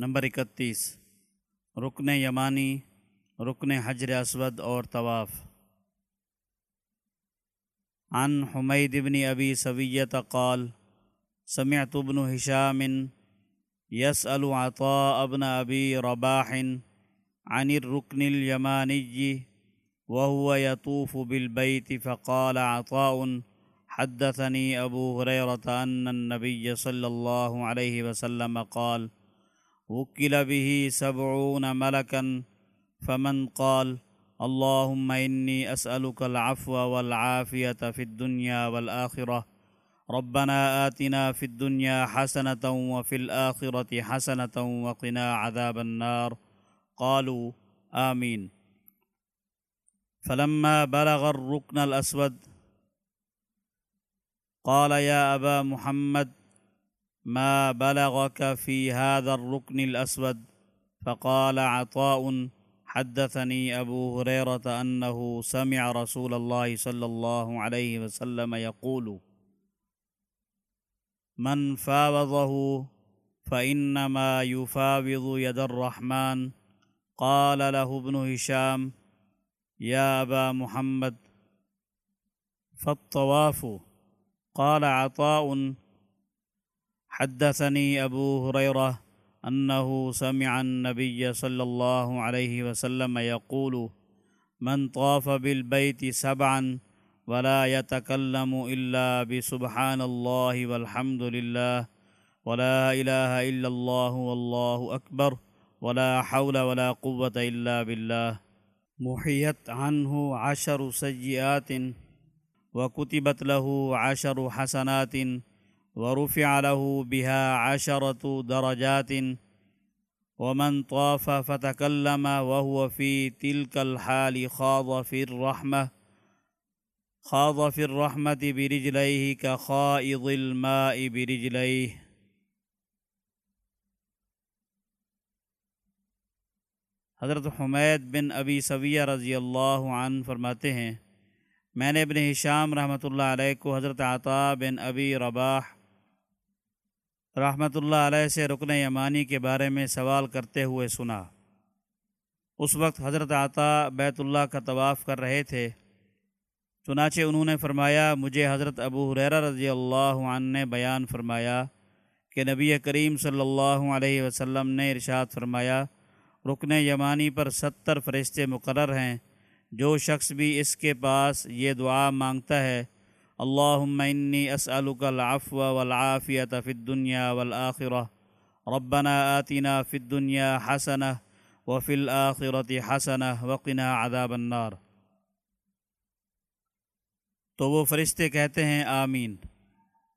Number اکتیس۔ رکن یمانی رکن حجر اسود اور طواف۔ عن حمید بن ابی سویت قال سمعت ابن هشام يسأل عطاء ابن ابی رباح عن الركن اليماني وهو يطوف بالبيت فقال عطاء حدثني أبو هريرة أن النبي صلى الله عليه وسلم قال وكل به سبعون ملكا. فمن قال اللهم إني أسألك العفو والعافية في الدنيا والآخرة. ربنا آتنا في الدنيا حسنة وفي الآخرة حسنة وقنا عذاب النار. قالوا آمين. فلما بلغ الركن الأسود قال يا أبا محمد ما بلغك في هذا الركن الأسود؟ فقال عطاء حدثني أبو هريرة أنه سمع رسول الله صلى الله عليه وسلم يقول من فاوضه فإنما يفاوض يد الرحمن. قال له ابن هشام يا أبا محمد فالطواف. قال عطاء حدثني أبو هريرة أنه سمع النبي صلى الله عليه وسلم يقول من طاف بالبيت سبعا ولا يتكلم إلا بسبحان الله والحمد لله ولا إله إلا الله والله أكبر ولا حول ولا قوة إلا بالله. محيت عنه عشر سيئات وكتبت له عشر حسنات ورفع له بها عشرة درجات، ومن طاف فتكلم وهو في تلك الحال خاض في الرحمة، خاض في الرحمة برجليه كخائض الماء برجليه. حضرت حمید بن ابی سویہ رضی اللہ عنہ فرماتے ہیں، میں نے ابن ہشام رحمۃ اللہ علیہ کو حضرت عطا بن ابی رباح رحمۃ اللہ علیہ سے رکن یمانی کے بارے میں سوال کرتے ہوئے سنا۔ اس وقت حضرت عطا بیت اللہ کا طواف کر رہے تھے۔ چنانچہ انہوں نے فرمایا، مجھے حضرت ابو حریرہ رضی اللہ عنہ نے بیان فرمایا کہ نبی کریم صلی اللہ علیہ وسلم نے ارشاد فرمایا، رکن یمانی پر ستر فرشتے مقرر ہیں۔ جو شخص بھی اس کے پاس یہ دعا مانگتا ہے اللہم انی اسألک العفو والعافیت فی الدنیا والآخرہ. ربنا آتنا فی الدنیا حسنہ وفی الآخرت حسنہ وقنا عذاب النار. تو وہ فرشتے کہتے ہیں آمین.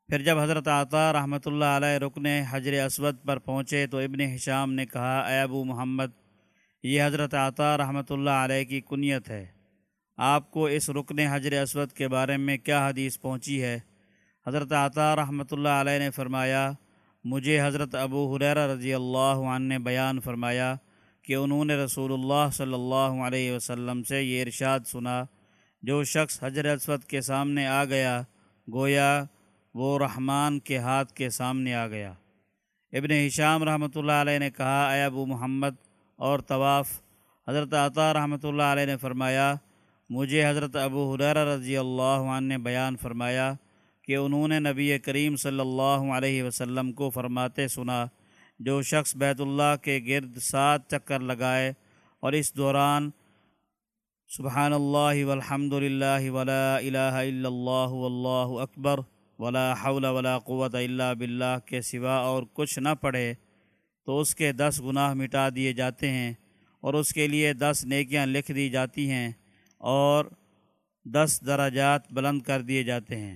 پھر جب حضرت عطا رحمۃ اللہ علیہ رکن حجر اسود پر پہنچے تو ابن حشام نے کہا، اے ابو محمد، یہ حضرت عطا رحمۃ اللہ علیہ کی کنیت ہے۔ آپ کو اس رکن حجر اسود کے بارے میں کیا حدیث پہنچی ہے؟ حضرت عطا رحمۃ اللہ علیہ نے فرمایا، مجھے حضرت ابو حریر رضی اللہ عنہ نے بیان فرمایا کہ انہوں نے رسول اللہ صلی اللہ علیہ وسلم سے یہ ارشاد سنا، جو شخص حجر اسود کے سامنے آ گیا، گویا وہ رحمان کے ہاتھ کے سامنے آ گیا۔ ابن ہشام رحمۃ اللہ علیہ نے کہا، اے ابو محمد، اور طواف۔ حضرت عطا رحمۃ اللہ علیہ نے فرمایا مجھے حضرت ابو حریر رضی اللہ عنہ نے بیان فرمایا کہ انہوں نے نبی کریم صلی اللہ علیہ وسلم کو فرماتے سنا، جو شخص بیت اللہ کے گرد سات چکر لگائے اور اس دوران سبحان اللہ والحمد للہ ولا الہ الا اللہ واللہ اکبر ولا حول ولا قوت الا باللہ کے سوا اور کچھ نہ پڑھے تو اس کے دس گناہ مٹا دیے جاتے ہیں اور اس کے لیے دس نیکیاں لکھ دی جاتی ہیں۔ اور دس دراجات بلند کر دیے جاتے ہیں۔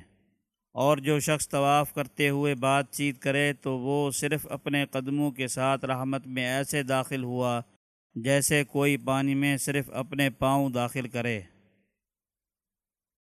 اور جو شخص طواف کرتے ہوئے بات چیت کرے تو وہ صرف اپنے قدموں کے ساتھ رحمت میں ایسے داخل ہوا جیسے کوئی پانی میں صرف اپنے پاؤں داخل کرے۔